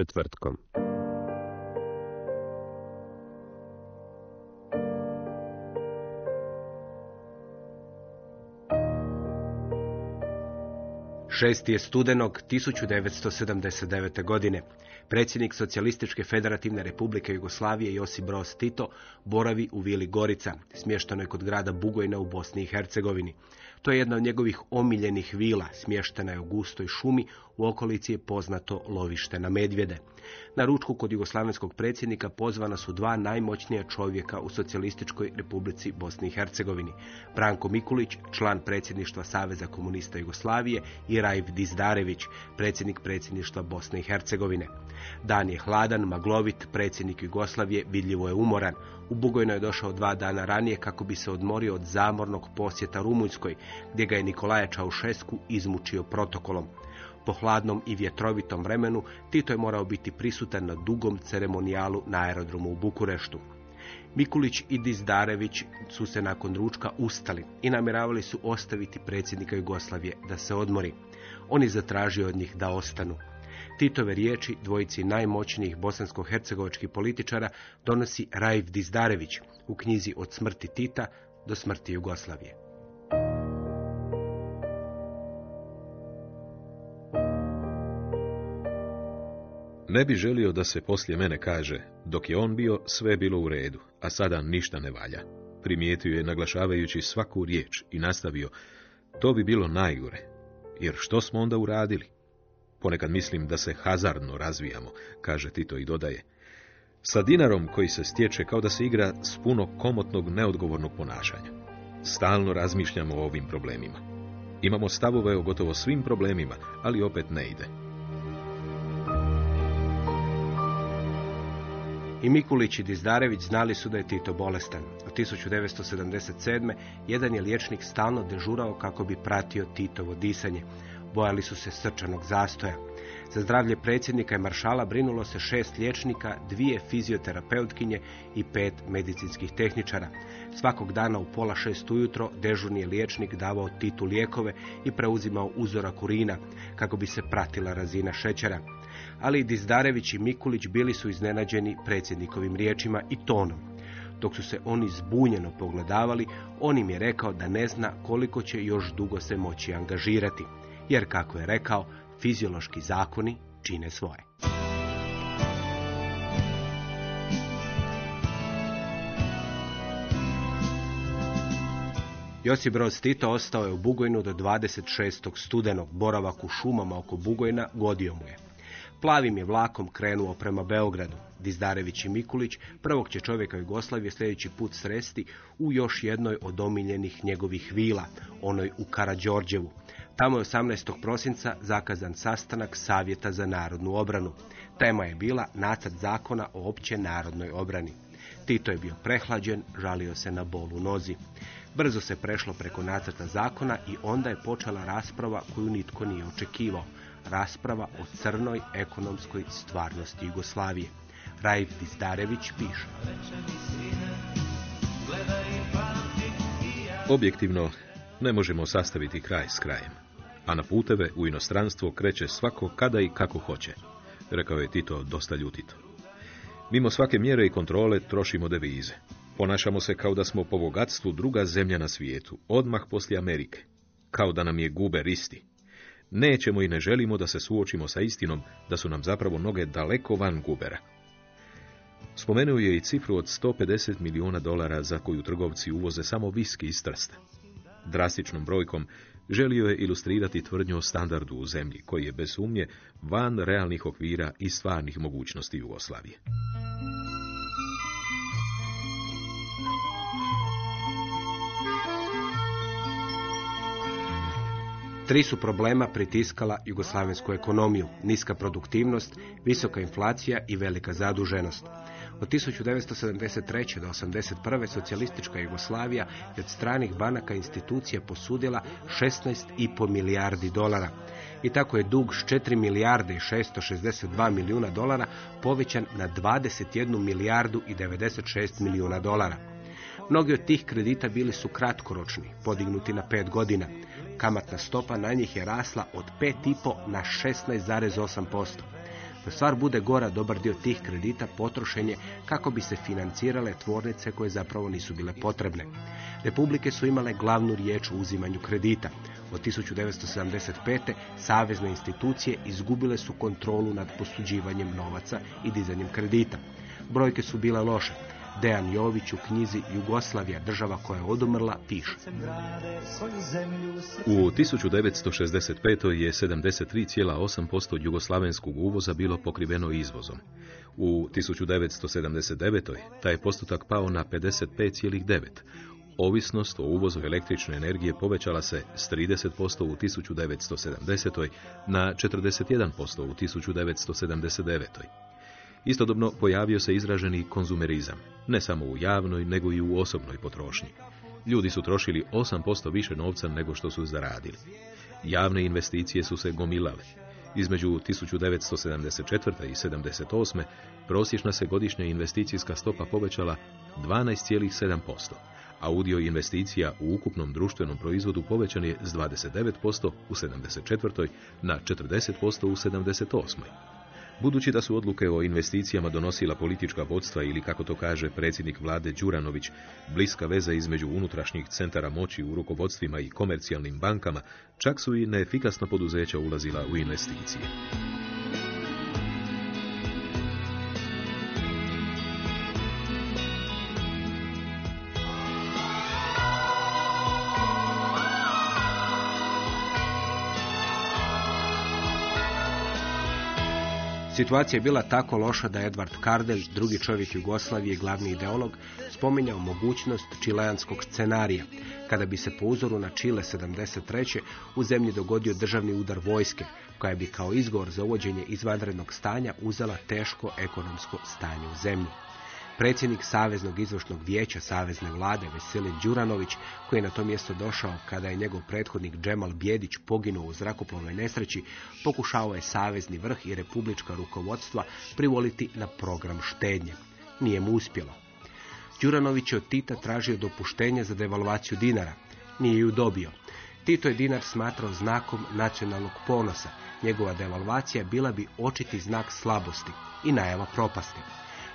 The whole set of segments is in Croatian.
Četvrtkom. Šesti je studenog 1979. godine. Predsjednik Socijalističke federativne republike Jugoslavije Josip Broz Tito boravi u Vili Gorica, smještenoj kod grada Bugojna u Bosni i Hercegovini. To je jedna od njegovih omiljenih vila, smještena je u gustoj šumi, u okolici je poznato lovište na medvjede. Na ručku kod jugoslavenskog predsjednika pozvana su dva najmoćnija čovjeka u Socijalističkoj republici Bosni i Hercegovini. Branko Mikulić, član predsjedništva Saveza komunista Jugoslavije i Rajv Dizdarević, predsjednik predsjedništva Bosne i Hercegovine. Dan je hladan, maglovit, predsjednik Jugoslavije vidljivo je umoran. U Bugojno je došao dva dana ranije kako bi se odmorio od zamornog posjeta Rumunjskoj, gdje ga je Nikolaja Čaušesku izmučio protokolom. Po hladnom i vjetrovitom vremenu Tito je morao biti prisutan na dugom ceremonijalu na aerodromu u Bukureštu. Mikulić i Dizdarević su se nakon ručka ustali i namjeravali su ostaviti predsjednika Jugoslavije da se odmori. On je zatražio od njih da ostanu. Titove riječi dvojici najmoćnijih bosansko-hercegovačkih političara donosi Rajv Dizdarević u knjizi Od smrti Tita do smrti Jugoslavije. Ne bi želio da se poslije mene kaže, dok je on bio, sve bilo u redu, a sada ništa ne valja. Primijetio je naglašavajući svaku riječ i nastavio, to bi bilo najgore, jer što smo onda uradili? Ponekad mislim da se hazardno razvijamo, kaže Tito i dodaje. Sa dinarom koji se stječe kao da se igra s puno komotnog neodgovornog ponašanja. Stalno razmišljamo o ovim problemima. Imamo stavove o gotovo svim problemima, ali opet ne ide. I Mikulić i Dizdarević znali su da je Tito bolestan. Od 1977. jedan je liječnik stalno dežurao kako bi pratio Titovo disanje. Bojali su se srčanog zastoja. Za zdravlje predsjednika i maršala brinulo se šest liječnika, dvije fizioterapeutkinje i pet medicinskih tehničara. Svakog dana u pola šest ujutro dežurni je liječnik davao Titu lijekove i preuzimao uzorak urina kako bi se pratila razina šećera ali i Dizdarević i Mikulić bili su iznenađeni predsjednikovim riječima i tonom. Dok su se oni zbunjeno pogledavali, on im je rekao da ne zna koliko će još dugo se moći angažirati, jer kako je rekao, fiziološki zakoni čine svoje. Josip Broz Tito ostao je u Bugojnu do 26. studenog. Boravak u šumama oko Bugojna godio mu je. Plavim je vlakom krenuo prema Beogradu. Dizdarević i Mikulić prvog će čovjeka Jugoslavije sljedeći put sresti u još jednoj od omiljenih njegovih vila, onoj u Karađorđevu. Tamo je 18. prosinca zakazan sastanak Savjeta za narodnu obranu. Tema je bila nacrt zakona o opće narodnoj obrani. Tito je bio prehlađen, žalio se na bol u nozi. Brzo se prešlo preko nacrta zakona i onda je počela rasprava koju nitko nije očekivao. Rasprava o crnoj ekonomskoj stvarnosti Jugoslavije. Raif Dizdarević piše. Objektivno, ne možemo sastaviti kraj s krajem, a na puteve u inostranstvo kreće svako kada i kako hoće, rekao je Tito dosta ljutito. Mimo svake mjere i kontrole trošimo devize. Ponašamo se kao da smo po bogatstvu druga zemlja na svijetu, odmah poslije Amerike. Kao da nam je guber isti. Nećemo i ne želimo da se suočimo sa istinom da su nam zapravo noge daleko van gubera. Spomenuo je i cifru od 150 milijuna dolara za koju trgovci uvoze samo viski iz Trsta. Drastičnom brojkom želio je ilustrirati tvrdnju o standardu u zemlji, koji je bez sumnje van realnih okvira i stvarnih mogućnosti Jugoslavije. Tri su problema pritiskala jugoslavensku ekonomiju, niska produktivnost, visoka inflacija i velika zaduženost. Od 1973. do 1981. socijalistička Jugoslavija je od stranih banaka institucija posudila 16,5 milijardi dolara. I tako je dug s 4 milijarde i 662 milijuna dolara povećan na 21 milijardu i 96 milijuna dolara. Mnogi od tih kredita bili su kratkoročni, podignuti na pet godina. Kamatna stopa na njih je rasla od 5,5 na 16,8%. Da stvar bude gora, dobar dio tih kredita potrošen je kako bi se financirale tvornice koje zapravo nisu bile potrebne. Republike su imale glavnu riječ u uzimanju kredita. Od 1975. savezne institucije izgubile su kontrolu nad posuđivanjem novaca i dizanjem kredita. Brojke su bile loše. Dejan Jović u knjizi Jugoslavija, država koja je odumrla, piše. U 1965. je 73,8% jugoslavenskog uvoza bilo pokriveno izvozom. U 1979. taj postotak pao na 55,9%. Ovisnost o uvozu električne energije povećala se s 30% u 1970. na 41% u 1979. Istodobno pojavio se izraženi konzumerizam, ne samo u javnoj, nego i u osobnoj potrošnji. Ljudi su trošili 8% više novca nego što su zaradili. Javne investicije su se gomilale. Između 1974. i 1978. prosječna se godišnja investicijska stopa povećala 12,7%, a udio investicija u ukupnom društvenom proizvodu povećan je s 29% u 74. na 40% u 78. Budući da su odluke o investicijama donosila politička vodstva ili, kako to kaže predsjednik vlade Đuranović, bliska veza između unutrašnjih centara moći u rukovodstvima i komercijalnim bankama, čak su i neefikasna poduzeća ulazila u investicije. Situacija je bila tako loša da Edvard Kardelj, drugi čovjek Jugoslavije i glavni ideolog, spominjao mogućnost čileanskog scenarija, kada bi se po uzoru na Čile 73. u zemlji dogodio državni udar vojske, koja bi kao izgovor za uvođenje izvanrednog stanja uzela teško ekonomsko stanje u zemlji. Predsjednik Saveznog izvršnog vijeća Savezne vlade Veselin Đuranović, koji je na to mjesto došao kada je njegov prethodnik Džemal Bjedić poginuo u zrakoplovnoj nesreći, pokušao je Savezni vrh i republička rukovodstva privoliti na program štednje. Nije mu uspjelo. Đuranović je od Tita tražio dopuštenje za devalvaciju dinara. Nije ju dobio. Tito je dinar smatrao znakom nacionalnog ponosa. Njegova devalvacija bila bi očiti znak slabosti i najava propasti.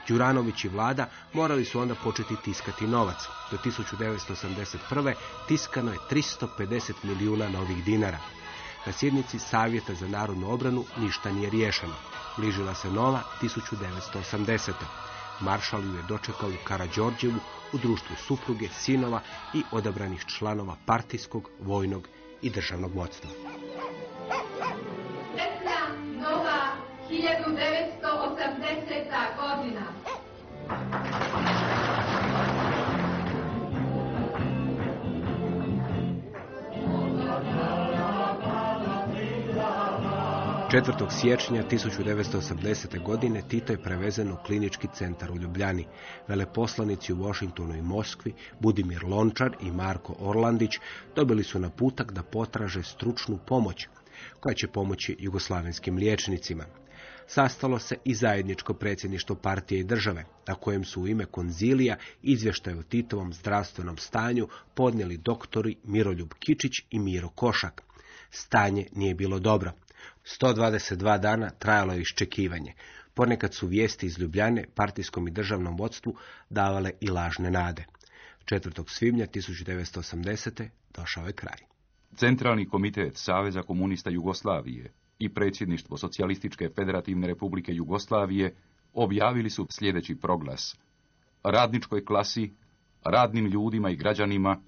Đuranović i vlada morali su onda početi tiskati novac. Do 1981. tiskano je 350 milijuna novih dinara. Na sjednici Savjeta za narodnu obranu ništa nije riješeno. Bližila se nova 1980. Maršal ju je dočekao u Karađorđevu u društvu supruge, sinova i odabranih članova partijskog, vojnog i državnog vodstva. Nova 1980. godina. Četvrtog siječnja 1980. godine Tito je prevezen u klinički centar u Ljubljani. Veleposlanici u Washingtonu i Moskvi, Budimir Lončar i Marko Orlandić dobili su naputak da potraže stručnu pomoć koja će pomoći jugoslavenskim liječnicima. Sastalo se i zajedničko predsjedništvo partije i države, na kojem su u ime konzilija izvještaj o Titovom zdravstvenom stanju podnijeli doktori Miroljub Kičić i Miro Košak. Stanje nije bilo dobro. 122 dana trajalo je iščekivanje. Ponekad su vijesti iz Ljubljane partijskom i državnom vodstvu davale i lažne nade. 4. svibnja 1980. došao je kraj. Centralni komitet Saveza komunista Jugoslavije i predsjedništvo Socijalističke federativne republike Jugoslavije objavili su sljedeći proglas. Radničkoj klasi, radnim ljudima i građanima,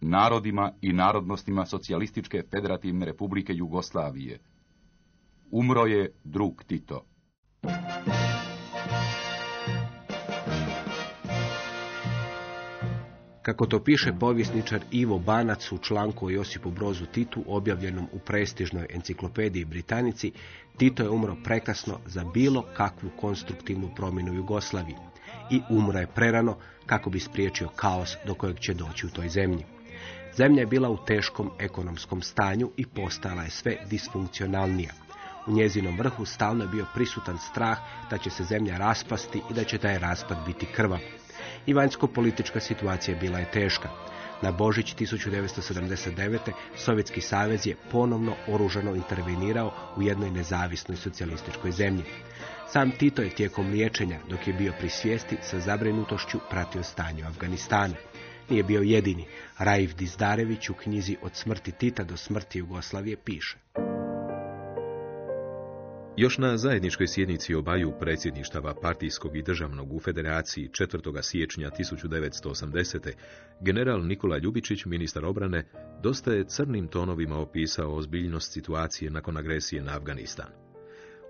narodima i narodnostima Socijalističke federativne republike Jugoslavije. Umro je drug Tito. Kako to piše povjesničar Ivo Banac u članku o Josipu Brozu Titu objavljenom u prestižnoj enciklopediji Britanici, Tito je umro prekasno za bilo kakvu konstruktivnu promjenu Jugoslaviji i umro je prerano kako bi spriječio kaos do kojeg će doći u toj zemlji. Zemlja je bila u teškom ekonomskom stanju i postala je sve disfunkcionalnija. U njezinom vrhu stalno je bio prisutan strah da će se zemlja raspasti i da će taj raspad biti krvav. I vanjsko-politička situacija bila je teška. Na Božić 1979. Sovjetski savez je ponovno oružano intervenirao u jednoj nezavisnoj socijalističkoj zemlji. Sam Tito je tijekom liječenja, dok je bio pri svijesti, sa zabrinutošću pratio stanje u Afganistanu. Nije bio jedini. Raif Dizdarević u knjizi Od smrti Tita do smrti Jugoslavije piše. Još na zajedničkoj sjednici obaju predsjedništava partijskog i državnog u Federaciji 4. siječnja 1980. general Nikola Ljubičić, ministar obrane, dosta je crnim tonovima opisao ozbiljnost situacije nakon agresije na Afganistan.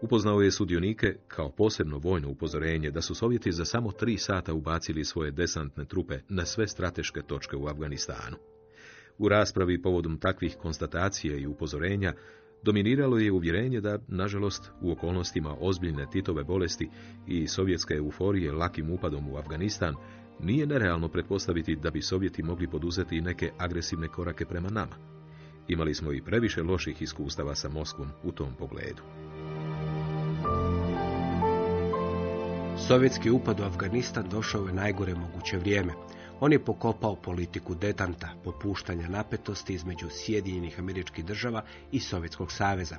Upoznao je sudionike kao posebno vojno upozorenje da su Sovjeti za samo tri sata ubacili svoje desantne trupe na sve strateške točke u Afganistanu. U raspravi povodom takvih konstatacija i upozorenja dominiralo je uvjerenje da, nažalost, u okolnostima ozbiljne Titove bolesti i sovjetske euforije lakim upadom u Afganistan, nije nerealno pretpostaviti da bi Sovjeti mogli poduzeti neke agresivne korake prema nama. Imali smo i previše loših iskustava sa Moskvom u tom pogledu. Sovjetski upad u Afganistan došao je najgore moguće vrijeme. On je pokopao politiku detanta, popuštanja napetosti između Sjedinjenih američkih država i Sovjetskog saveza.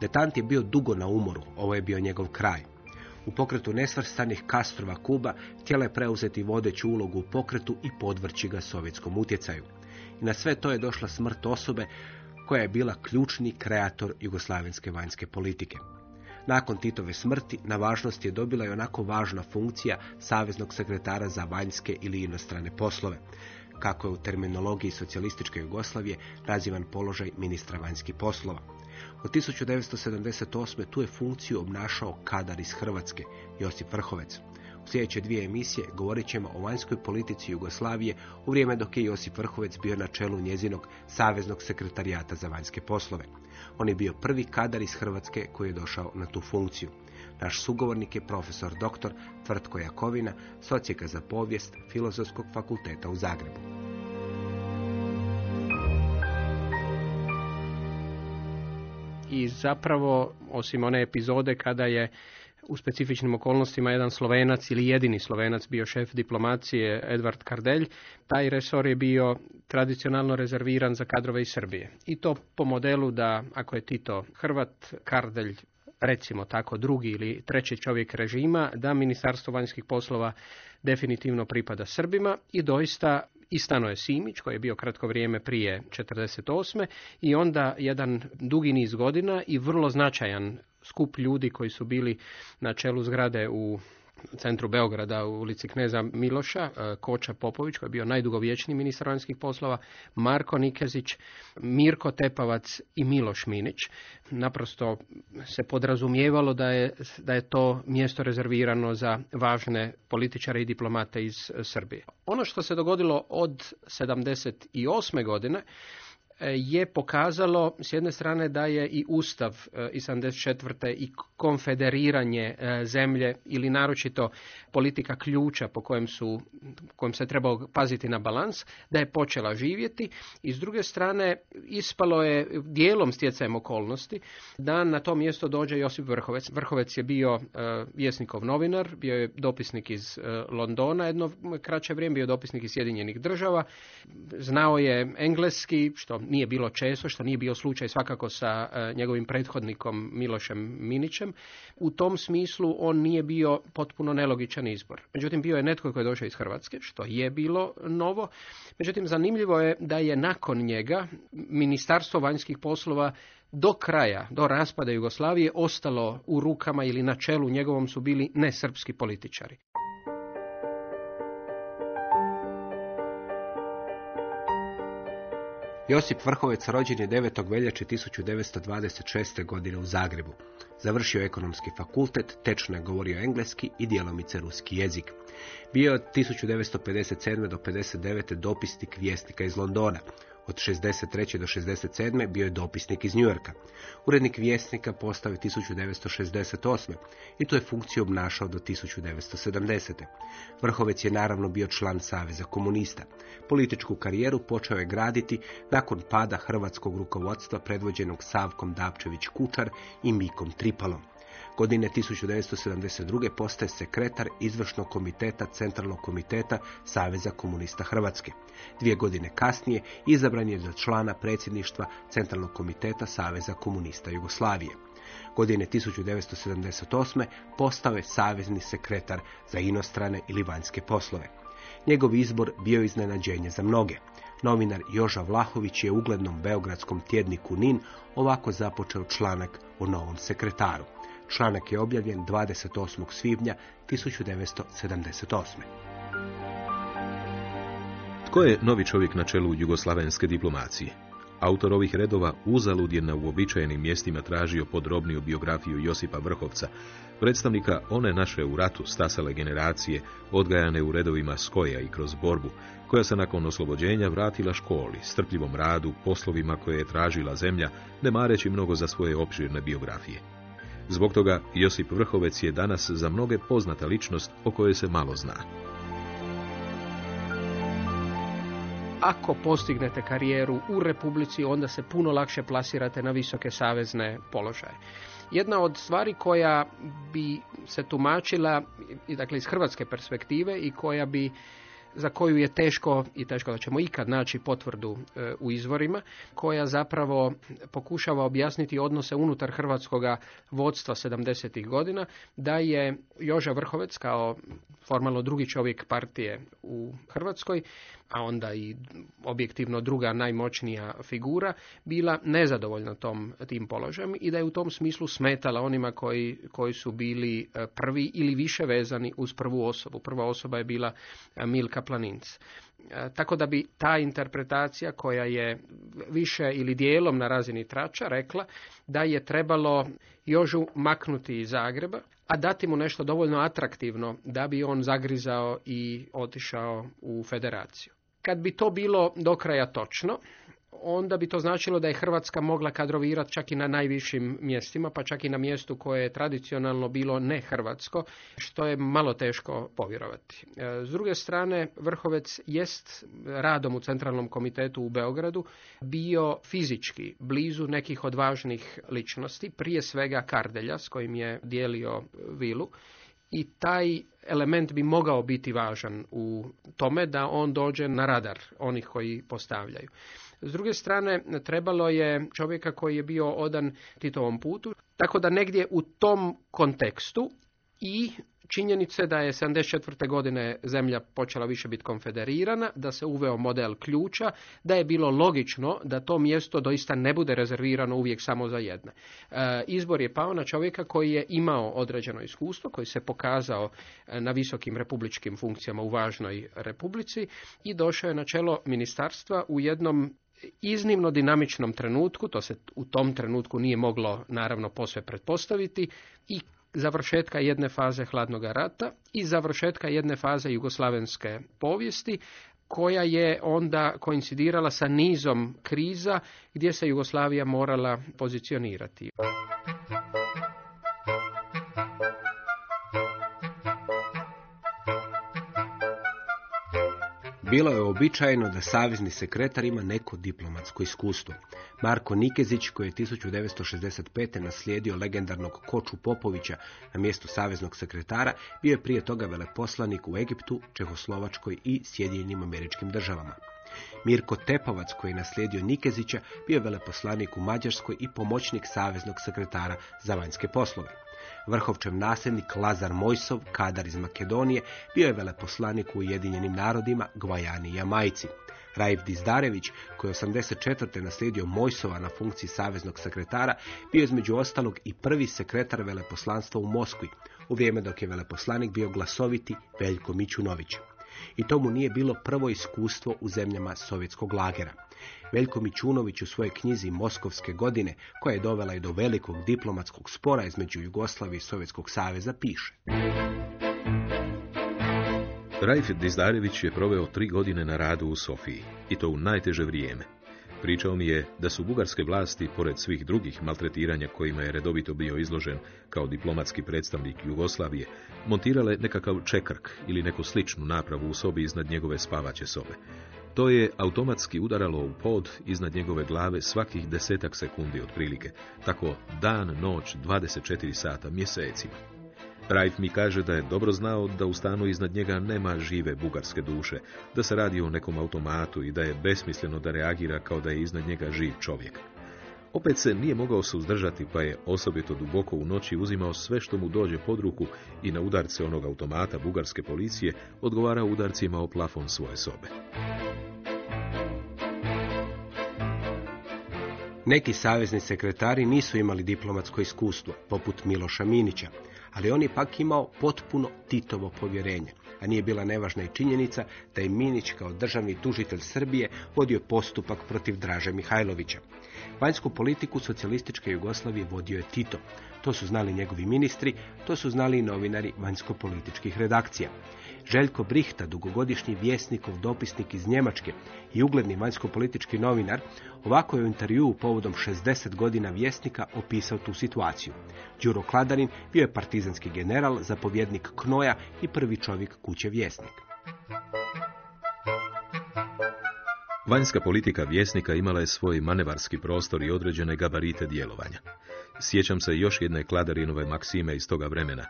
Detant je bio dugo na umoru, ovo je bio njegov kraj. U pokretu nesvrstanih Kastrova Kuba htjela je preuzeti vodeću ulogu u pokretu i podvrći ga sovjetskom utjecaju. I na sve to je došla smrt osobe koja je bila ključni kreator jugoslavenske vanjske politike. Nakon Titove smrti na važnosti je dobila i onako važna funkcija saveznog sekretara za vanjske ili inostrane poslove, kako je u terminologiji socijalističke Jugoslavije nazivan položaj ministra vanjskih poslova. Od 1978. tu je funkciju obnašao kadar iz Hrvatske, Josip Vrhovec. U sljedeće dvije emisije govorit ćemo o vanjskoj politici Jugoslavije u vrijeme dok je Josip Vrhovec bio na čelu njezinog saveznog sekretarijata za vanjske poslove. On je bio prvi kadar iz Hrvatske koji je došao na tu funkciju. Naš sugovornik je profesor dr. Tvrtko Jakovina, socijeka za povijest Filozofskog fakulteta u Zagrebu. I zapravo, osim one epizode kada je u specifičnim okolnostima jedan slovenac ili jedini slovenac bio šef diplomacije Edvard Kardelj, taj resor je bio tradicionalno rezerviran za kadrove iz Srbije. I to po modelu da ako je Tito Hrvat, Kardelj recimo tako drugi ili treći čovjek režima, da Ministarstvo vanjskih poslova definitivno pripada Srbima i doista i stano je Simić koji je bio kratko vrijeme prije 48. i onda jedan dugi niz godina i vrlo značajan skup ljudi koji su bili na čelu zgrade u centru Beograda u ulici Kneza Miloša, e, Koča Popović koji je bio najdugovječniji ministar vanjskih poslova, Marko Nikezić, Mirko Tepavac i Miloš Minić. Naprosto se podrazumijevalo da je, da je to mjesto rezervirano za važne političare i diplomate iz Srbije. Ono što se dogodilo od 78. godine je pokazalo s jedne strane da je i Ustav e, iz 74. i konfederiranje e, zemlje ili naročito politika ključa po kojem, su, kojem se trebao paziti na balans, da je počela živjeti i s druge strane ispalo je dijelom stjecajem okolnosti da na to mjesto dođe Josip Vrhovec. Vrhovec je bio e, vjesnikov novinar, bio je dopisnik iz Londona jedno kraće vrijeme, bio dopisnik iz Sjedinjenih država, znao je engleski, što nije bilo često, što nije bio slučaj svakako sa e, njegovim prethodnikom Milošem Minićem. U tom smislu on nije bio potpuno nelogičan izbor. Međutim, bio je netko koji je došao iz Hrvatske, što je bilo novo. Međutim, zanimljivo je da je nakon njega Ministarstvo vanjskih poslova do kraja, do raspada Jugoslavije, ostalo u rukama ili na čelu njegovom su bili nesrpski političari. Josip Vrhovec rođen je 9. veljače 1926. godine u Zagrebu. Završio ekonomski fakultet, tečno je govorio engleski i djelomice ruski jezik. Bio je od 1957. do 59. dopisnik vjesnika iz Londona. Od 63. do 67. bio je dopisnik iz Njujorka. Urednik vjesnika postao je 1968. i tu je funkciju obnašao do 1970. Vrhovec je naravno bio član Saveza komunista. Političku karijeru počeo je graditi nakon pada hrvatskog rukovodstva predvođenog Savkom Dapčević Kučar i Mikom Tripalom. Godine 1972. postaje sekretar izvršnog komiteta Centralnog komiteta Saveza komunista Hrvatske. Dvije godine kasnije izabran je za člana predsjedništva Centralnog komiteta Saveza komunista Jugoslavije. Godine 1978. postao je savezni sekretar za inostrane ili vanjske poslove. Njegov izbor bio iznenađenje za mnoge. Novinar Joža Vlahović je uglednom beogradskom tjedniku NIN ovako započeo članak o novom sekretaru. Članak je objavljen 28. svibnja 1978. Tko je novi čovjek na čelu jugoslavenske diplomacije? Autor ovih redova uzalud je na uobičajenim mjestima tražio podrobniju biografiju Josipa Vrhovca, predstavnika one naše u ratu stasale generacije, odgajane u redovima skoja i kroz borbu, koja se nakon oslobođenja vratila školi, strpljivom radu, poslovima koje je tražila zemlja, ne mareći mnogo za svoje opširne biografije. Zbog toga Josip Vrhovec je danas za mnoge poznata ličnost o kojoj se malo zna. Ako postignete karijeru u Republici, onda se puno lakše plasirate na visoke savezne položaje. Jedna od stvari koja bi se tumačila, dakle iz hrvatske perspektive i koja bi za koju je teško i teško da ćemo ikad naći potvrdu e, u izvorima, koja zapravo pokušava objasniti odnose unutar hrvatskoga vodstva 70. godina, da je Joža Vrhovec kao formalno drugi čovjek partije u Hrvatskoj, a onda i objektivno druga najmoćnija figura, bila nezadovoljna tom, tim položajem i da je u tom smislu smetala onima koji, koji su bili e, prvi ili više vezani uz prvu osobu. Prva osoba je bila e, Milka Planinc. E, tako da bi ta interpretacija koja je više ili dijelom na razini trača rekla da je trebalo Jožu maknuti iz Zagreba, a dati mu nešto dovoljno atraktivno da bi on zagrizao i otišao u federaciju. Kad bi to bilo do kraja točno, onda bi to značilo da je Hrvatska mogla kadrovirati čak i na najvišim mjestima, pa čak i na mjestu koje je tradicionalno bilo ne Hrvatsko, što je malo teško povjerovati. E, s druge strane, Vrhovec jest radom u Centralnom komitetu u Beogradu bio fizički blizu nekih od važnih ličnosti, prije svega Kardelja s kojim je dijelio vilu i taj element bi mogao biti važan u tome da on dođe na radar onih koji postavljaju. S druge strane, trebalo je čovjeka koji je bio odan Titovom putu, tako da negdje u tom kontekstu i činjenice da je 74. godine zemlja počela više biti konfederirana, da se uveo model ključa, da je bilo logično da to mjesto doista ne bude rezervirano uvijek samo za jedne. E, izbor je pao na čovjeka koji je imao određeno iskustvo, koji se pokazao e, na visokim republičkim funkcijama u važnoj republici i došao je na čelo ministarstva u jednom iznimno dinamičnom trenutku, to se u tom trenutku nije moglo naravno posve pretpostaviti i završetka jedne faze hladnog rata i završetka jedne faze jugoslavenske povijesti koja je onda koincidirala sa nizom kriza gdje se Jugoslavija morala pozicionirati. Bilo je običajeno da savezni sekretar ima neko diplomatsko iskustvo. Marko Nikezić, koji je 1965. naslijedio legendarnog Koču Popovića na mjestu saveznog sekretara, bio je prije toga veleposlanik u Egiptu, Čehoslovačkoj i Sjedinjenim američkim državama. Mirko Tepovac, koji je naslijedio Nikezića, bio je veleposlanik u Mađarskoj i pomoćnik saveznog sekretara za vanjske poslove. Vrhovčev nasljednik Lazar Mojsov, kadar iz Makedonije, bio je veleposlanik u Ujedinjenim narodima, Gvajani i Jamajci. Raif Dizdarević, koji je 84. naslijedio Mojsova na funkciji saveznog sekretara, bio je između ostalog i prvi sekretar veleposlanstva u Moskvi, u vrijeme dok je veleposlanik bio glasoviti Veljko Mićunović. I to mu nije bilo prvo iskustvo u zemljama sovjetskog lagera. Veljko Mićunović u svojoj knjizi Moskovske godine, koja je dovela i do velikog diplomatskog spora između Jugoslavije i Sovjetskog saveza, piše. Rajf Dizdarević je proveo tri godine na radu u Sofiji, i to u najteže vrijeme. Pričao mi je da su bugarske vlasti, pored svih drugih maltretiranja kojima je redovito bio izložen kao diplomatski predstavnik Jugoslavije, montirale nekakav čekrk ili neku sličnu napravu u sobi iznad njegove spavaće sobe. To je automatski udaralo u pod iznad njegove glave svakih desetak sekundi otprilike, tako dan, noć, 24 sata, mjesecima. Rajf mi kaže da je dobro znao da u stanu iznad njega nema žive bugarske duše, da se radi o nekom automatu i da je besmisleno da reagira kao da je iznad njega živ čovjek. Opet se nije mogao suzdržati pa je osobito duboko u noći uzimao sve što mu dođe pod ruku i na udarce onog automata bugarske policije odgovarao udarcima o plafon svoje sobe. Neki savezni sekretari nisu imali diplomatsko iskustvo, poput Miloša Minića, ali on je pak imao potpuno Titovo povjerenje. A nije bila nevažna i činjenica da je Minić kao državni tužitelj Srbije vodio postupak protiv Draže Mihajlovića. Vanjsku politiku socijalističke Jugoslavije vodio je Tito. To su znali njegovi ministri, to su znali i novinari vanjsko-političkih redakcija. Željko Brihta, dugogodišnji vjesnikov dopisnik iz Njemačke i ugledni vanjsko-politički novinar, ovako je u intervjuu povodom 60 godina vjesnika opisao tu situaciju. Đuro Kladarin bio je partizanski general, zapovjednik Knoja i prvi čovjek kuće vjesnik. Vanjska politika vjesnika imala je svoj manevarski prostor i određene gabarite djelovanja. Sjećam se još jedne Kladarinove maksime iz toga vremena.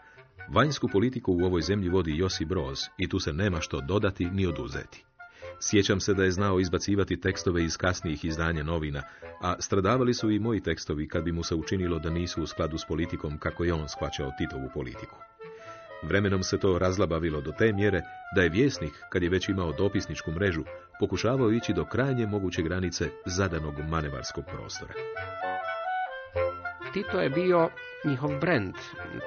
Vanjsku politiku u ovoj zemlji vodi Josip Broz i tu se nema što dodati ni oduzeti. Sjećam se da je znao izbacivati tekstove iz kasnijih izdanja novina, a stradavali su i moji tekstovi kad bi mu se učinilo da nisu u skladu s politikom kako je on shvaćao Titovu politiku. Vremenom se to razlabavilo do te mjere da je vjesnik, kad je već imao dopisničku mrežu, pokušavao ići do krajnje moguće granice zadanog manevarskog prostora. Tito je bio njihov brand.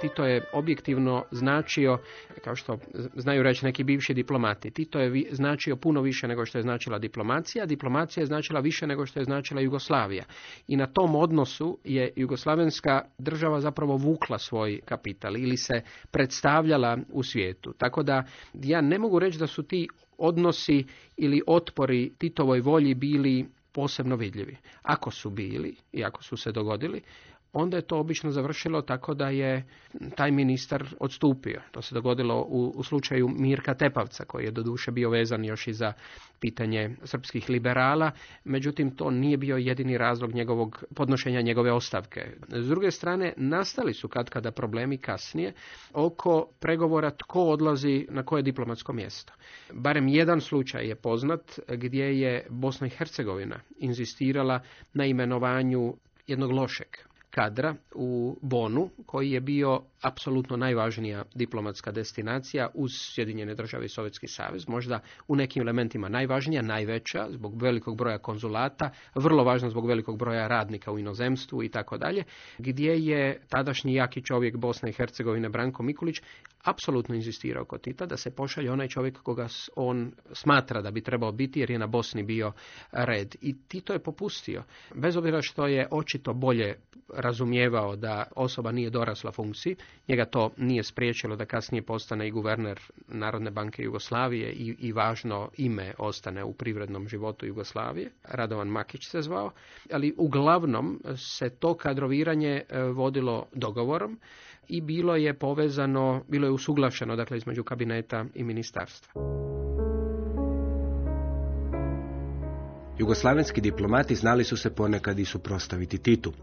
Tito je objektivno značio, kao što znaju reći neki bivši diplomati, Tito je značio puno više nego što je značila diplomacija, diplomacija je značila više nego što je značila Jugoslavija. I na tom odnosu je jugoslavenska država zapravo vukla svoj kapital ili se predstavljala u svijetu. Tako da ja ne mogu reći da su ti odnosi ili otpori Titovoj volji bili posebno vidljivi. Ako su bili i ako su se dogodili, onda je to obično završilo tako da je taj ministar odstupio. To se dogodilo u, u slučaju Mirka Tepavca, koji je doduše bio vezan još i za pitanje srpskih liberala, međutim to nije bio jedini razlog njegovog podnošenja njegove ostavke. S druge strane, nastali su kad kada problemi kasnije oko pregovora tko odlazi na koje diplomatsko mjesto. Barem jedan slučaj je poznat gdje je Bosna i Hercegovina inzistirala na imenovanju jednog lošeg kadra u Bonu, koji je bio apsolutno najvažnija diplomatska destinacija uz Sjedinjene države i Sovjetski savez, možda u nekim elementima najvažnija, najveća zbog velikog broja konzulata, vrlo važna zbog velikog broja radnika u inozemstvu i tako dalje, gdje je tadašnji jaki čovjek Bosne i Hercegovine Branko Mikulić apsolutno inzistirao kod Tita da se pošalje onaj čovjek koga on smatra da bi trebao biti jer je na Bosni bio red. I Tito je popustio. Bez obzira što je očito bolje razumijevao da osoba nije dorasla funkciji, njega to nije spriječilo da kasnije postane i guverner Narodne banke Jugoslavije i, i važno ime ostane u privrednom životu Jugoslavije. Radovan Makić se zvao, ali uglavnom se to kadroviranje e, vodilo dogovorom i bilo je povezano, bilo je usuglašeno dakle između kabineta i ministarstva. Jugoslavenski diplomati znali su se ponekad i suprostaviti Titu.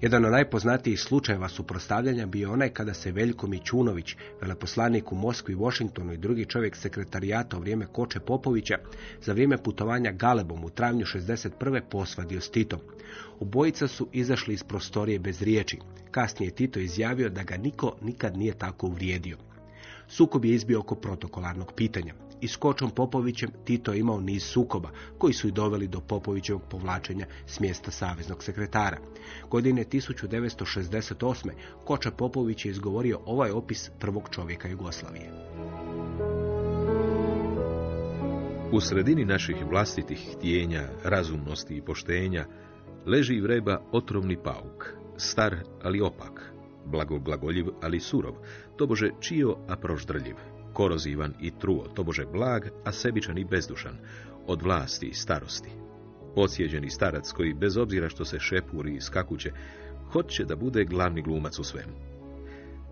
Jedan od najpoznatijih slučajeva suprostavljanja bio onaj kada se Veljko Mićunović, veleposlanik u Moskvi Washingtonu i drugi čovjek sekretarijata u vrijeme Koče Popovića, za vrijeme putovanja Galebom u travnju 61. posvadio s Titom. Obojica su izašli iz prostorije bez riječi. Kasnije je Tito izjavio da ga niko nikad nije tako uvrijedio. Sukob je izbio oko protokolarnog pitanja. I s Kočom Popovićem Tito je imao niz sukoba, koji su i doveli do Popovićevog povlačenja s mjesta saveznog sekretara. Godine 1968. Koča Popović je izgovorio ovaj opis prvog čovjeka Jugoslavije. U sredini naših vlastitih htjenja, razumnosti i poštenja leži vreba otrovni pauk, star ali opak, blagoglagoljiv ali surov, tobože čio a proždrljiv, korozivan i truo, tobože blag, a sebičan i bezdušan, od vlasti i starosti. Podsjeđeni starac koji, bez obzira što se šepuri i skakuće, hoće da bude glavni glumac u svemu.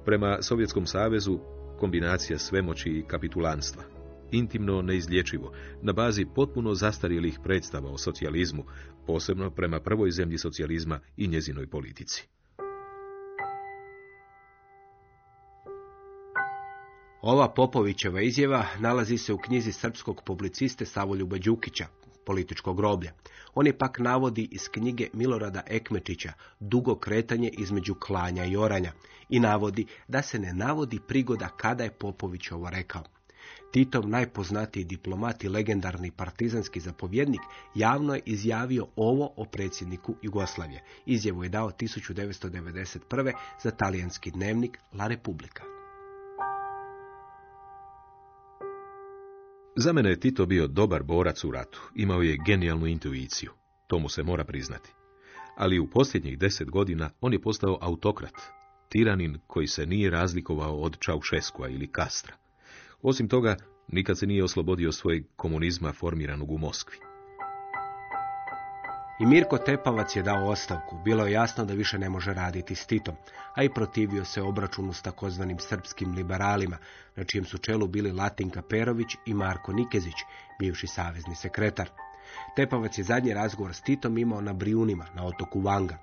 Prema Sovjetskom savezu, kombinacija svemoći i kapitulanstva, intimno neizlječivo, na bazi potpuno zastarjelih predstava o socijalizmu, posebno prema prvoj zemlji socijalizma i njezinoj politici. Ova Popovićeva izjava nalazi se u knjizi srpskog publiciste Savoljuba Đukića, političkog groblja. On je pak navodi iz knjige Milorada Ekmečića Dugo kretanje između klanja i oranja i navodi da se ne navodi prigoda kada je Popović ovo rekao. Titov najpoznatiji diplomat i legendarni partizanski zapovjednik javno je izjavio ovo o predsjedniku Jugoslavije. Izjavu je dao 1991. za talijanski dnevnik La Repubblica. Za mene je Tito bio dobar borac u ratu, imao je genijalnu intuiciju, to mu se mora priznati. Ali u posljednjih deset godina on je postao autokrat, tiranin koji se nije razlikovao od Čaušeskua ili Kastra. Osim toga, nikad se nije oslobodio svojeg komunizma formiranog u Moskvi. I Mirko Tepavac je dao ostavku. Bilo je jasno da više ne može raditi s Titom, a i protivio se obračunu s takozvanim srpskim liberalima, na čijem su čelu bili Latinka Perović i Marko Nikezić, bivši savezni sekretar. Tepavac je zadnji razgovor s Titom imao na Brijunima, na otoku Vanga.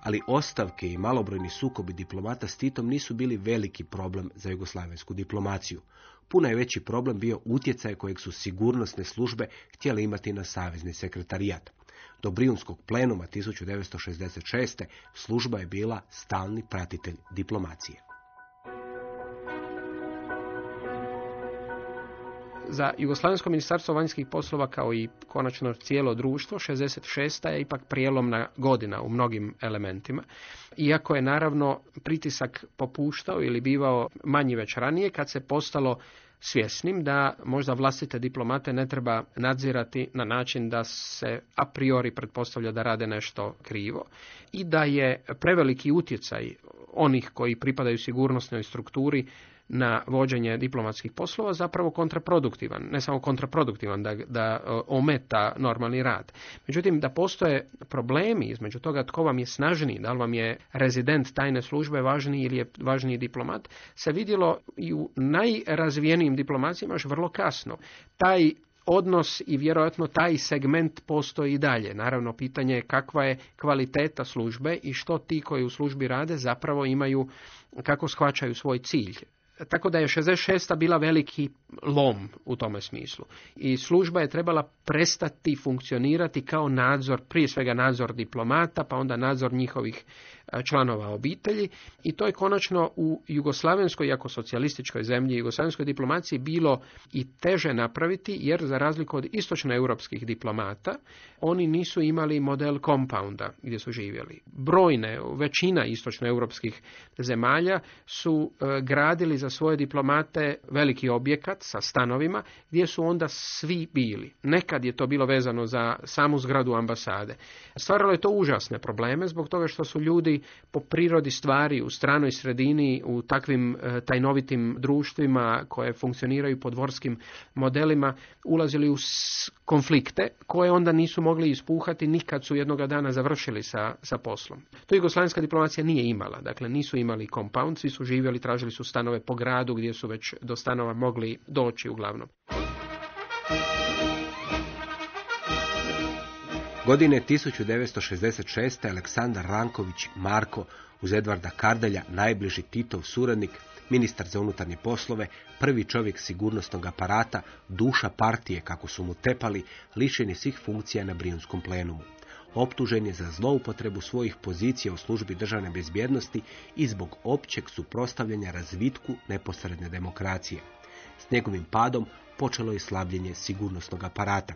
Ali ostavke i malobrojni sukobi diplomata s Titom nisu bili veliki problem za jugoslavensku diplomaciju. Puno je veći problem bio utjecaj kojeg su sigurnosne službe htjele imati na savezni sekretarijat. Do Brijunskog plenuma 1966. služba je bila stalni pratitelj diplomacije. Za Jugoslavensko ministarstvo vanjskih poslova kao i konačno cijelo društvo 66. je ipak prijelomna godina u mnogim elementima. Iako je naravno pritisak popuštao ili bivao manji već ranije kad se postalo svjesnim da možda vlastite diplomate ne treba nadzirati na način da se a priori pretpostavlja da rade nešto krivo i da je preveliki utjecaj onih koji pripadaju sigurnosnoj strukturi na vođenje diplomatskih poslova zapravo kontraproduktivan. Ne samo kontraproduktivan, da, da e, ometa normalni rad. Međutim, da postoje problemi između toga tko vam je snažniji, da li vam je rezident tajne službe važniji ili je važniji diplomat, se vidjelo i u najrazvijenijim diplomacijama još vrlo kasno. Taj odnos i vjerojatno taj segment postoji i dalje. Naravno, pitanje je kakva je kvaliteta službe i što ti koji u službi rade zapravo imaju, kako shvaćaju svoj cilj. Tako da je 66. bila veliki lom u tome smislu. I služba je trebala prestati funkcionirati kao nadzor, prije svega nadzor diplomata, pa onda nadzor njihovih članova obitelji i to je konačno u jugoslavenskoj, jako socijalističkoj zemlji, jugoslavenskoj diplomaciji bilo i teže napraviti jer za razliku od istočnoeuropskih diplomata oni nisu imali model compounda gdje su živjeli. Brojne, većina istočnoeuropskih zemalja su e, gradili za svoje diplomate veliki objekat sa stanovima gdje su onda svi bili. Nekad je to bilo vezano za samu zgradu ambasade. Stvaralo je to užasne probleme zbog toga što su ljudi po prirodi stvari u stranoj sredini, u takvim e, tajnovitim društvima koje funkcioniraju po dvorskim modelima, ulazili u konflikte koje onda nisu mogli ispuhati nikad su jednoga dana završili sa, sa poslom. To jugoslavenska diplomacija nije imala. Dakle, nisu imali compound, svi su živjeli, tražili su stanove po gradu gdje su već do stanova mogli doći uglavnom. Godine 1966. Aleksandar Ranković Marko uz Edvarda Kardelja, najbliži Titov suradnik, ministar za unutarnje poslove, prvi čovjek sigurnosnog aparata, duša partije, kako su mu tepali, lišen svih funkcija na Brijunskom plenumu. Optužen je za zloupotrebu svojih pozicija u službi državne bezbjednosti i zbog općeg suprostavljanja razvitku neposredne demokracije. S njegovim padom počelo je slabljenje sigurnosnog aparata.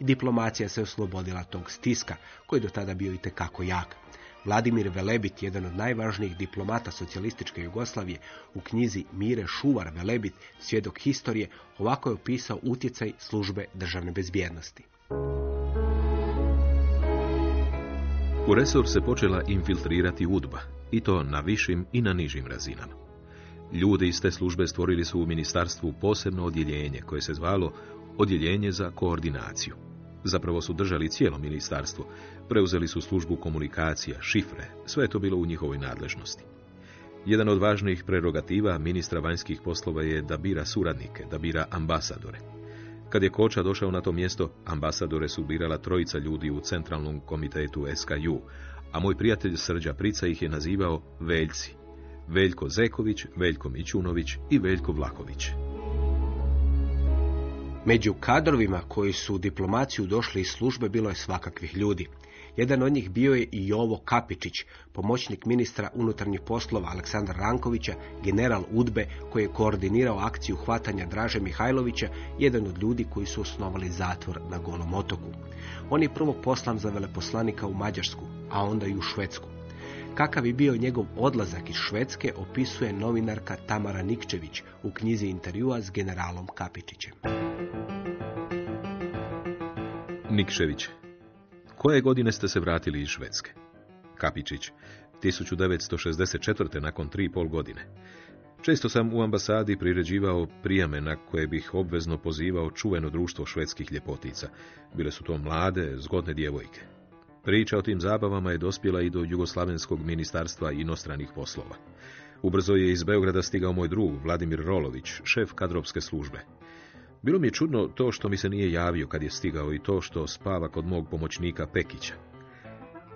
I diplomacija se oslobodila tog stiska, koji do tada bio i tekako jak. Vladimir Velebit, jedan od najvažnijih diplomata socijalističke Jugoslavije, u knjizi Mire Šuvar Velebit, svjedok historije, ovako je opisao utjecaj službe državne bezbjednosti. U resor se počela infiltrirati udba, i to na višim i na nižim razinama. Ljudi iz te službe stvorili su u ministarstvu posebno odjeljenje koje se zvalo Odjeljenje za koordinaciju. Zapravo su držali cijelo ministarstvo, preuzeli su službu komunikacija, šifre, sve je to bilo u njihovoj nadležnosti. Jedan od važnijih prerogativa ministra vanjskih poslova je da bira suradnike, da bira ambasadore. Kad je Koča došao na to mjesto, ambasadore su birala trojica ljudi u centralnom komitetu SKU, a moj prijatelj Srđa Prica ih je nazivao Veljci. Veljko Zeković, Veljko Mićunović i Veljko Vlaković. Među kadrovima koji su u diplomaciju došli iz službe bilo je svakakvih ljudi. Jedan od njih bio je i Jovo Kapičić, pomoćnik ministra unutarnjih poslova Aleksandra Rankovića, general Udbe koji je koordinirao akciju hvatanja Draže Mihajlovića, jedan od ljudi koji su osnovali zatvor na Golom otoku. On je prvo poslan za veleposlanika u Mađarsku, a onda i u Švedsku. Kakav je bio njegov odlazak iz Švedske opisuje novinarka Tamara Nikčević u knjizi intervjua s generalom Kapičićem. Nikšević. Koje godine ste se vratili iz Švedske? Kapičić. 1964. nakon tri pol godine. Često sam u ambasadi priređivao prijame na koje bih obvezno pozivao čuveno društvo švedskih ljepotica. Bile su to mlade, zgodne djevojke. Priča o tim zabavama je dospjela i do Jugoslavenskog ministarstva inostranih poslova. Ubrzo je iz Beograda stigao moj drug, Vladimir Rolović, šef kadrovske službe. Bilo mi je čudno to što mi se nije javio kad je stigao i to što spava kod mog pomoćnika Pekića.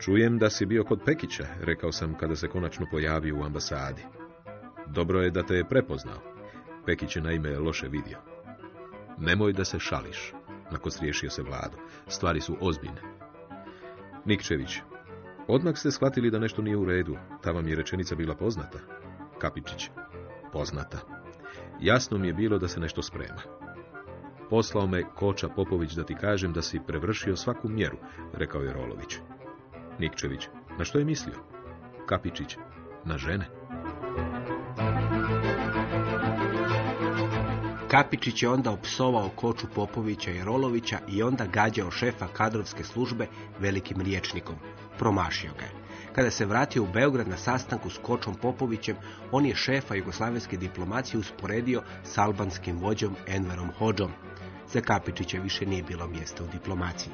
Čujem da si bio kod Pekića, rekao sam kada se konačno pojavio u ambasadi. Dobro je da te je prepoznao. Pekić je naime loše vidio. Nemoj da se šališ, nakon sriješio se vlado. Stvari su ozbiljne. Nikčević, odmah ste shvatili da nešto nije u redu. Ta vam je rečenica bila poznata. Kapičić, poznata. Jasno mi je bilo da se nešto sprema. Poslao me Koča Popović da ti kažem da si prevršio svaku mjeru, rekao je Rolović. Nikčević, na što je mislio? Kapičić, na žene. Kapičić je onda opsovao Koču Popovića i Rolovića i onda gađao šefa kadrovske službe velikim riječnikom. Promašio ga je. Kada se vratio u Beograd na sastanku s Kočom Popovićem, on je šefa jugoslavenske diplomacije usporedio s albanskim vođom Enverom Hođom. Za Kapičića više nije bilo mjesta u diplomaciji.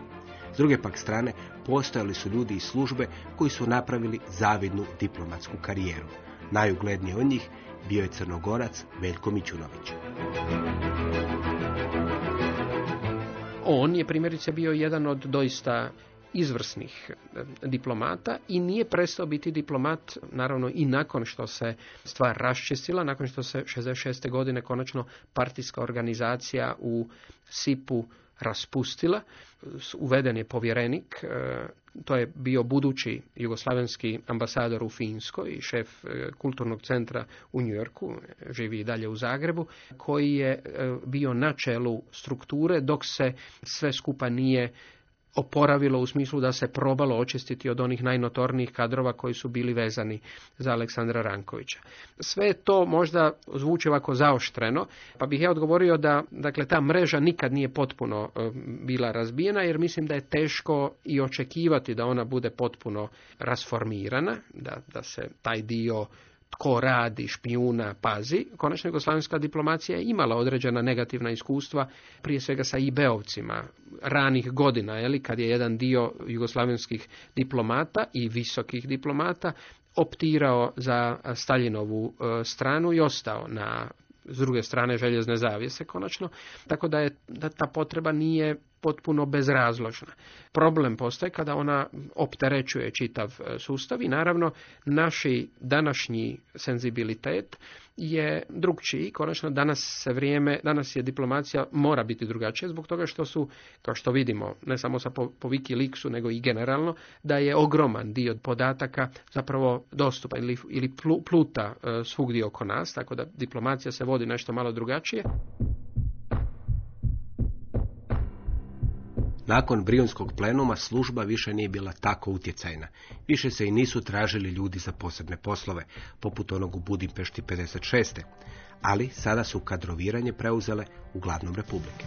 S druge pak strane, postojali su ljudi iz službe koji su napravili zavidnu diplomatsku karijeru. Najugledniji od njih bio je crnogorac Veljko Mićunović. On je primjerice bio jedan od doista izvrsnih e, diplomata i nije prestao biti diplomat naravno i nakon što se stvar raščistila, nakon što se 66. godine konačno partijska organizacija u SIP-u raspustila, uveden je povjerenik, e, to je bio budući jugoslavenski ambasador u Finskoj i šef e, kulturnog centra u Njujorku, živi i dalje u Zagrebu, koji je bio na čelu strukture dok se sve skupa nije oporavilo u smislu da se probalo očistiti od onih najnotornijih kadrova koji su bili vezani za Aleksandra Rankovića. Sve to možda zvuči ovako zaoštreno, pa bih ja odgovorio da dakle, ta mreža nikad nije potpuno e, bila razbijena, jer mislim da je teško i očekivati da ona bude potpuno rasformirana, da, da se taj dio tko radi, špijuna, pazi. Konačno jugoslavenska diplomacija je imala određena negativna iskustva, prije svega sa IB-ovcima ranih godina, jeli, kad je jedan dio jugoslavenskih diplomata i visokih diplomata optirao za Staljinovu e, stranu i ostao na s druge strane željezne zavijese konačno, tako da je da ta potreba nije potpuno bezrazložna. Problem postaje kada ona opterećuje čitav e, sustav i naravno naši današnji senzibilitet je drugčiji. Konačno danas se vrijeme, danas je diplomacija mora biti drugačija zbog toga što su, kao što vidimo, ne samo sa po, po Wikileaksu, nego i generalno, da je ogroman dio podataka zapravo dostupan ili, ili pluta e, svugdje oko nas, tako da diplomacija se vodi nešto malo drugačije. Nakon Brijunskog plenuma služba više nije bila tako utjecajna. Više se i nisu tražili ljudi za posebne poslove, poput onog u Budimpešti 56. Ali sada su kadroviranje preuzele uglavnom republike.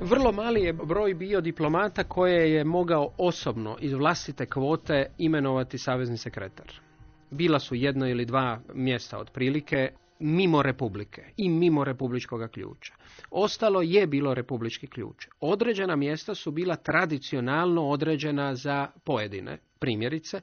Vrlo mali je broj bio diplomata koje je mogao osobno iz vlastite kvote imenovati savezni sekretar. Bila su jedno ili dva mjesta otprilike mimo republike i mimo republičkog ključa. Ostalo je bilo republički ključ. Određena mjesta su bila tradicionalno određena za pojedine. Primjerice,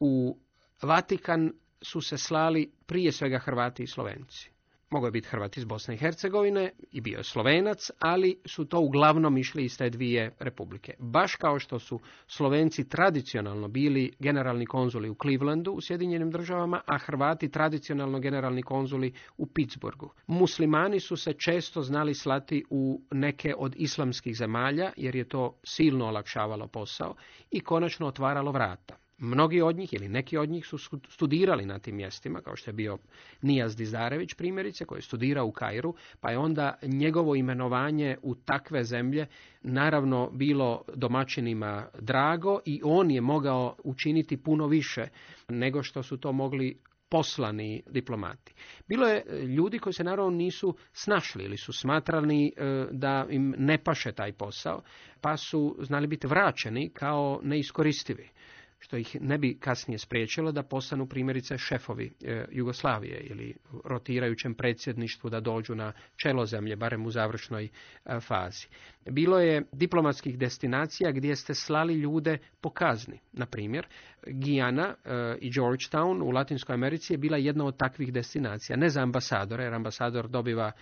u Vatikan su se slali prije svega Hrvati i Slovenci. Mogao je biti Hrvat iz Bosne i Hercegovine i bio je Slovenac, ali su to uglavnom išli iz te dvije republike. Baš kao što su Slovenci tradicionalno bili generalni konzuli u Clevelandu u Sjedinjenim državama, a Hrvati tradicionalno generalni konzuli u Pittsburghu. Muslimani su se često znali slati u neke od islamskih zemalja, jer je to silno olakšavalo posao i konačno otvaralo vrata. Mnogi od njih ili neki od njih su studirali na tim mjestima, kao što je bio Nijaz Dizdarević primjerice, koji je studirao u Kairu, pa je onda njegovo imenovanje u takve zemlje naravno bilo domaćinima drago i on je mogao učiniti puno više nego što su to mogli poslani diplomati. Bilo je ljudi koji se naravno nisu snašli ili su smatrali e, da im ne paše taj posao, pa su znali biti vraćeni kao neiskoristivi što ih ne bi kasnije spriječilo da postanu primjerice šefovi e, Jugoslavije ili rotirajućem predsjedništvu da dođu na čelo zemlje, barem u završnoj e, fazi. Bilo je diplomatskih destinacija gdje ste slali ljude po kazni. Na primjer, Gijana e, i Georgetown u Latinskoj Americi je bila jedna od takvih destinacija. Ne za ambasadore, jer ambasador dobiva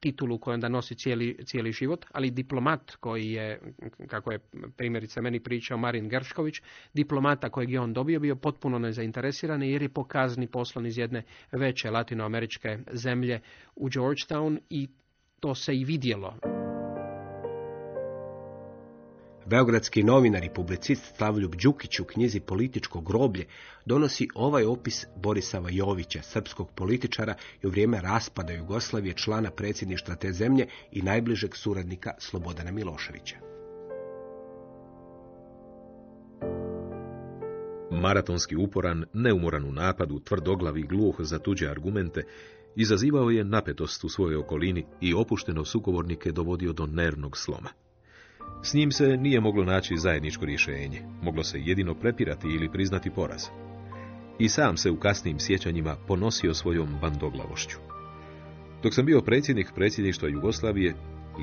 titulu koju onda nosi cijeli, cijeli život, ali diplomat koji je, kako je primjerice meni pričao Marin Geršković, diplomata kojeg je on dobio bio potpuno nezainteresiran jer je pokazni poslan iz jedne veće latinoameričke zemlje u Georgetown i to se i vidjelo. Beogradski novinar i publicist Slavljub Đukić u knjizi Političko groblje donosi ovaj opis Borisava Jovića, srpskog političara i u vrijeme raspada Jugoslavije člana predsjedništva te zemlje i najbližeg suradnika Slobodana Miloševića. Maratonski uporan, neumoran u napadu, tvrdoglavi gluh za tuđe argumente, izazivao je napetost u svojoj okolini i opušteno sugovornike dovodio do nervnog sloma. S njim se nije moglo naći zajedničko rješenje, moglo se jedino prepirati ili priznati poraz. I sam se u kasnim sjećanjima ponosio svojom bandoglavošću. Dok sam bio predsjednik predsjedništva Jugoslavije,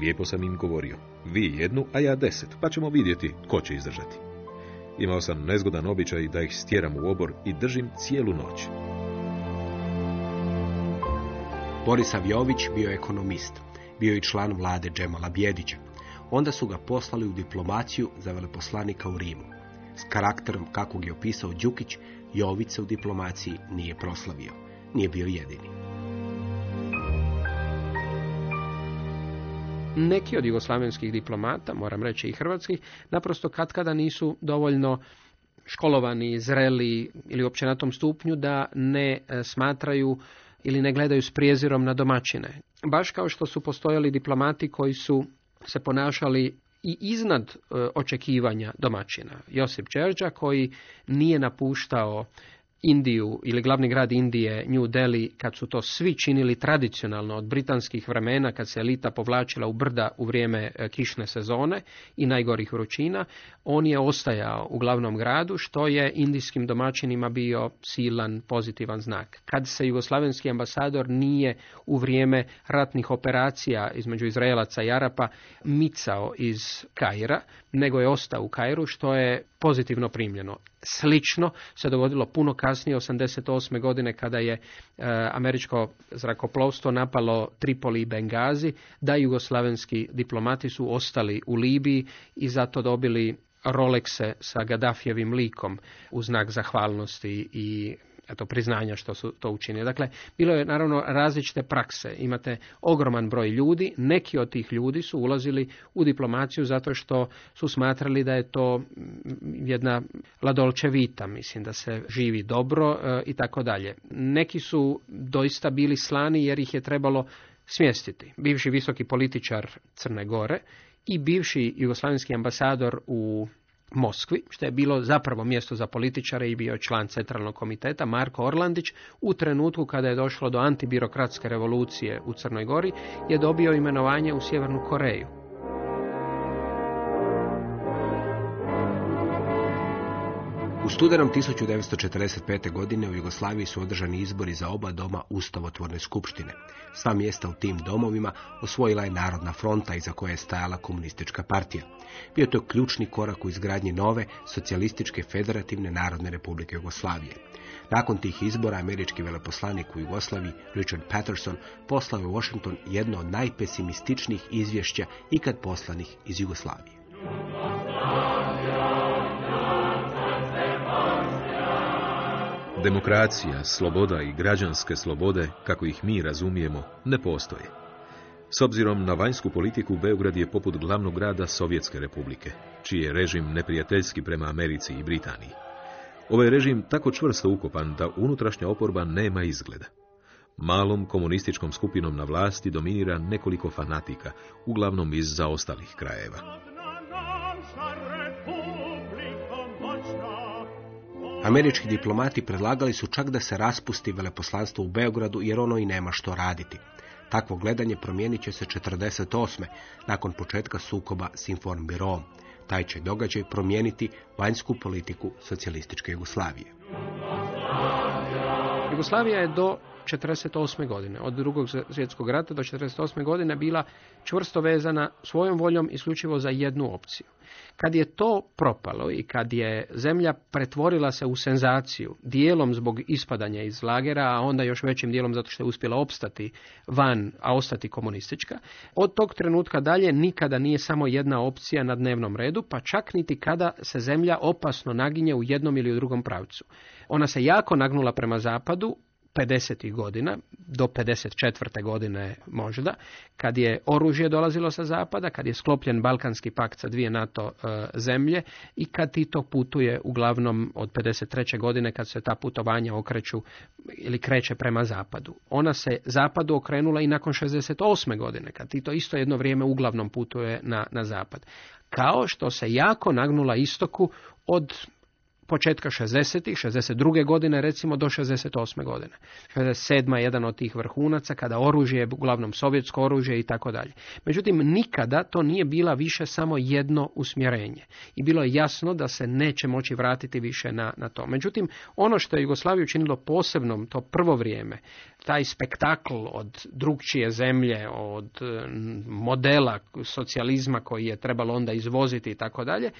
lijepo sam im govorio, vi jednu, a ja deset, pa ćemo vidjeti ko će izdržati. Imao sam nezgodan običaj da ih stjeram u obor i držim cijelu noć. Borisav Jović bio ekonomist, bio i član vlade Džemala Bjedića. Onda su ga poslali u diplomaciju za veleposlanika u Rimu. S karakterom kakvog je opisao Đukić, Jović se u diplomaciji nije proslavio. Nije bio jedini. Neki od jugoslavenskih diplomata, moram reći i hrvatskih, naprosto katkada nisu dovoljno školovani, zreli ili uopće na tom stupnju da ne e, smatraju ili ne gledaju s prijezirom na domaćine. Baš kao što su postojali diplomati koji su se ponašali i iznad e, očekivanja domaćina. Josip Đerđa koji nije napuštao Indiju ili glavni grad Indije, New Delhi, kad su to svi činili tradicionalno od britanskih vremena, kad se elita povlačila u brda u vrijeme e, kišne sezone i najgorih vrućina, on je ostajao u glavnom gradu, što je indijskim domaćinima bio silan, pozitivan znak. Kad se jugoslavenski ambasador nije u vrijeme ratnih operacija između Izraelaca i Arapa micao iz Kaira, nego je ostao u Kairu, što je pozitivno primljeno. Slično se dogodilo puno kasnije, 88. godine, kada je e, američko zrakoplovstvo napalo Tripoli i Bengazi, da jugoslavenski diplomati su ostali u Libiji i zato dobili Rolexe sa Gaddafijevim likom u znak zahvalnosti i eto, priznanja što su to učinili. Dakle, bilo je naravno različite prakse. Imate ogroman broj ljudi, neki od tih ljudi su ulazili u diplomaciju zato što su smatrali da je to jedna ladolčevita, mislim da se živi dobro e, i tako dalje. Neki su doista bili slani jer ih je trebalo smjestiti. Bivši visoki političar Crne Gore i bivši jugoslavenski ambasador u Moskvi, što je bilo zapravo mjesto za političare i bio član centralnog komiteta, Marko Orlandić, u trenutku kada je došlo do antibirokratske revolucije u Crnoj Gori, je dobio imenovanje u Sjevernu Koreju. Studenom 1945. godine u Jugoslaviji su održani izbori za oba doma Ustavotvorne skupštine. Sva mjesta u tim domovima osvojila je Narodna fronta iza koje je stajala komunistička partija. Bio to ključni korak u izgradnji nove socijalističke federativne Narodne republike Jugoslavije. Nakon tih izbora američki veleposlanik u Jugoslaviji Richard Patterson poslao je u Washington jedno od najpesimističnijih izvješća ikad poslanih iz Jugoslavije. Demokracija, sloboda i građanske slobode, kako ih mi razumijemo, ne postoje. S obzirom na vanjsku politiku, Beograd je poput glavnog grada Sovjetske republike, čiji je režim neprijateljski prema Americi i Britaniji. Ovaj režim tako čvrsto ukopan da unutrašnja oporba nema izgleda. Malom komunističkom skupinom na vlasti dominira nekoliko fanatika, uglavnom iz zaostalih krajeva. Američki diplomati predlagali su čak da se raspusti veleposlanstvo u Beogradu jer ono i nema što raditi. Takvo gledanje promijenit će se 48. nakon početka sukoba s Informbirom. Taj će događaj promijeniti vanjsku politiku socijalističke Jugoslavije. Jugoslavija je do 48. godine, od drugog svjetskog rata do 48. godine bila čvrsto vezana svojom voljom isključivo za jednu opciju. Kad je to propalo i kad je zemlja pretvorila se u senzaciju, dijelom zbog ispadanja iz lagera, a onda još većim dijelom zato što je uspjela opstati van, a ostati komunistička, od tog trenutka dalje nikada nije samo jedna opcija na dnevnom redu, pa čak niti kada se zemlja opasno naginje u jednom ili u drugom pravcu. Ona se jako nagnula prema zapadu, 50. godina, do 54. godine možda, kad je oružje dolazilo sa zapada, kad je sklopljen Balkanski pakt sa dvije NATO e, zemlje i kad Tito putuje uglavnom od 53. godine kad se ta putovanja okreću ili kreće prema zapadu. Ona se zapadu okrenula i nakon 68. godine, kad Tito isto jedno vrijeme uglavnom putuje na, na zapad. Kao što se jako nagnula istoku od početka 60. 62. godine recimo do 68. godine. 67. je jedan od tih vrhunaca kada oružje, uglavnom sovjetsko oružje i tako dalje. Međutim, nikada to nije bila više samo jedno usmjerenje. I bilo je jasno da se neće moći vratiti više na, na to. Međutim, ono što je Jugoslaviju učinilo posebnom to prvo vrijeme, taj spektakl od drugčije zemlje, od modela socijalizma koji je trebalo onda izvoziti i tako dalje,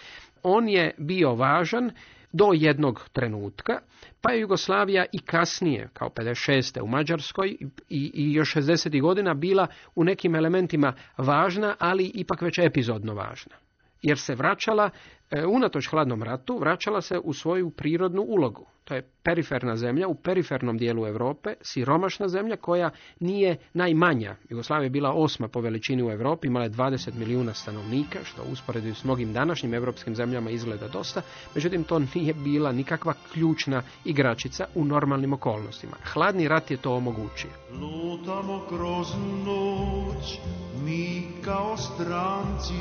on je bio važan do jednog trenutka, pa je Jugoslavija i kasnije, kao 56. u Mađarskoj i, i još 60. godina bila u nekim elementima važna, ali ipak već epizodno važna. Jer se vraćala E, unatoč hladnom ratu vraćala se u svoju prirodnu ulogu. To je periferna zemlja u perifernom dijelu Europe, siromašna zemlja koja nije najmanja. Jugoslavija je bila osma po veličini u Europi, imala je 20 milijuna stanovnika, što usporedi s mnogim današnjim europskim zemljama izgleda dosta, međutim to nije bila nikakva ključna igračica u normalnim okolnostima. Hladni rat je to omogućio. Lutamo kroz noć, mi kao stranci,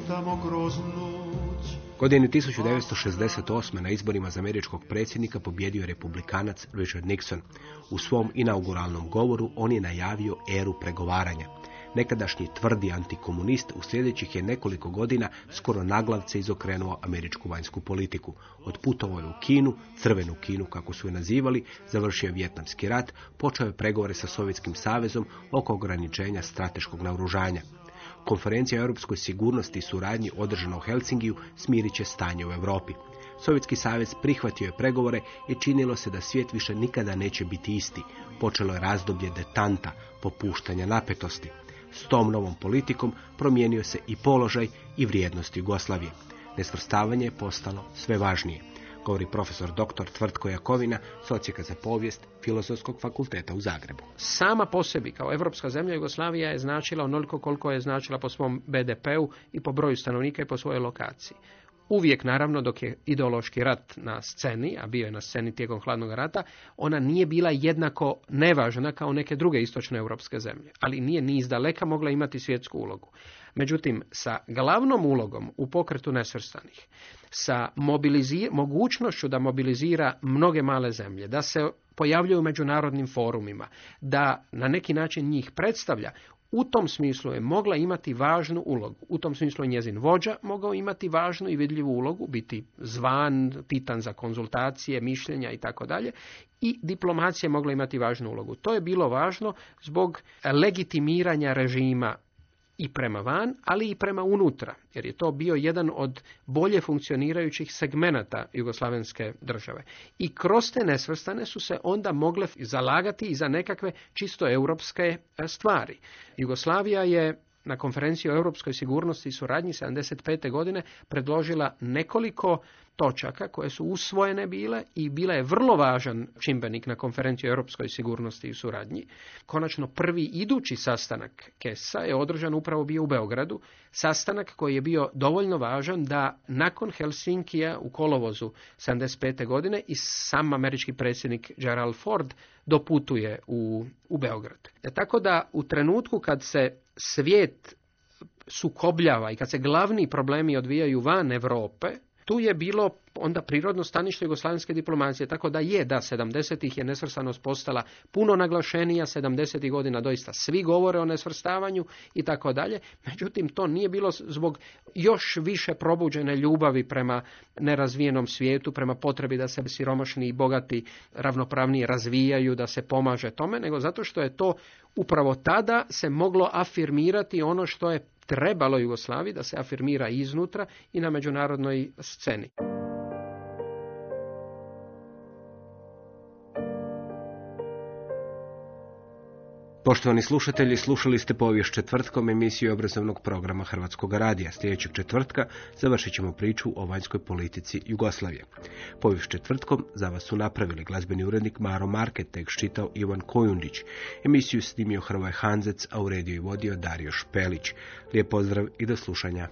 lutamo kroz noć. Godine 1968. na izborima za američkog predsjednika pobjedio je republikanac Richard Nixon. U svom inauguralnom govoru on je najavio eru pregovaranja. Nekadašnji tvrdi antikomunist u sljedećih je nekoliko godina skoro naglavce izokrenuo američku vanjsku politiku. Otputovao je u Kinu, crvenu Kinu kako su je nazivali, završio je vjetnamski rat, počeo je pregovore sa Sovjetskim savezom oko ograničenja strateškog naoružanja. Konferencija o europskoj sigurnosti i suradnji održana u Helsingiju smirit će stanje u Europi. Sovjetski savez prihvatio je pregovore i činilo se da svijet više nikada neće biti isti. Počelo je razdoblje detanta, popuštanja napetosti. S tom novom politikom promijenio se i položaj i vrijednost Jugoslavije. Nesvrstavanje je postalo sve važnije govori profesor dr. Tvrtko Jakovina, socijeka za povijest Filozofskog fakulteta u Zagrebu. Sama po sebi, kao evropska zemlja, Jugoslavija je značila onoliko koliko je značila po svom BDP-u i po broju stanovnika i po svojoj lokaciji. Uvijek, naravno, dok je ideološki rat na sceni, a bio je na sceni tijekom hladnog rata, ona nije bila jednako nevažna kao neke druge istočne europske zemlje, ali nije ni izdaleka mogla imati svjetsku ulogu. Međutim, sa glavnom ulogom u pokretu nesvrstanih, sa mogućnošću da mobilizira mnoge male zemlje, da se pojavljuju u međunarodnim forumima, da na neki način njih predstavlja, u tom smislu je mogla imati važnu ulogu. U tom smislu je njezin vođa mogao imati važnu i vidljivu ulogu, biti zvan, pitan za konzultacije, mišljenja i tako dalje. I diplomacija je mogla imati važnu ulogu. To je bilo važno zbog legitimiranja režima i prema van, ali i prema unutra, jer je to bio jedan od bolje funkcionirajućih segmenata jugoslavenske države. I kroz te nesvrstane su se onda mogle zalagati i za nekakve čisto europske e, stvari. Jugoslavija je na konferenciji o europskoj sigurnosti i suradnji 75. godine predložila nekoliko točaka koje su usvojene bile i bila je vrlo važan čimbenik na konferenciji o europskoj sigurnosti i suradnji. Konačno prvi idući sastanak Kesa je održan upravo bio u Beogradu, sastanak koji je bio dovoljno važan da nakon Helsinkija u kolovozu 75. godine i sam američki predsjednik Gerald Ford doputuje u, u Beograd. E, tako da u trenutku kad se svijet sukobljava i kad se glavni problemi odvijaju van Europe, tu je bilo onda prirodno stanište jugoslavenske diplomacije, tako da je, da, 70-ih je nesvrstanost postala puno naglašenija, 70 godina doista svi govore o nesvrstavanju i tako dalje, međutim to nije bilo zbog još više probuđene ljubavi prema nerazvijenom svijetu, prema potrebi da se siromašni i bogati ravnopravnije razvijaju, da se pomaže tome, nego zato što je to upravo tada se moglo afirmirati ono što je trebalo Jugoslaviji da se afirmira iznutra i na međunarodnoj sceni. Poštovani slušatelji, slušali ste povijest četvrtkom emisiju obrazovnog programa Hrvatskog radija. Sljedećeg četvrtka završit ćemo priču o vanjskoj politici Jugoslavije. Povijest četvrtkom za vas su napravili glazbeni urednik Maro Market, tek čitao Ivan Kojundić. Emisiju snimio Hrvoje Hanzec, a u rediju i vodio Dario Špelić. Lijep pozdrav i do slušanja.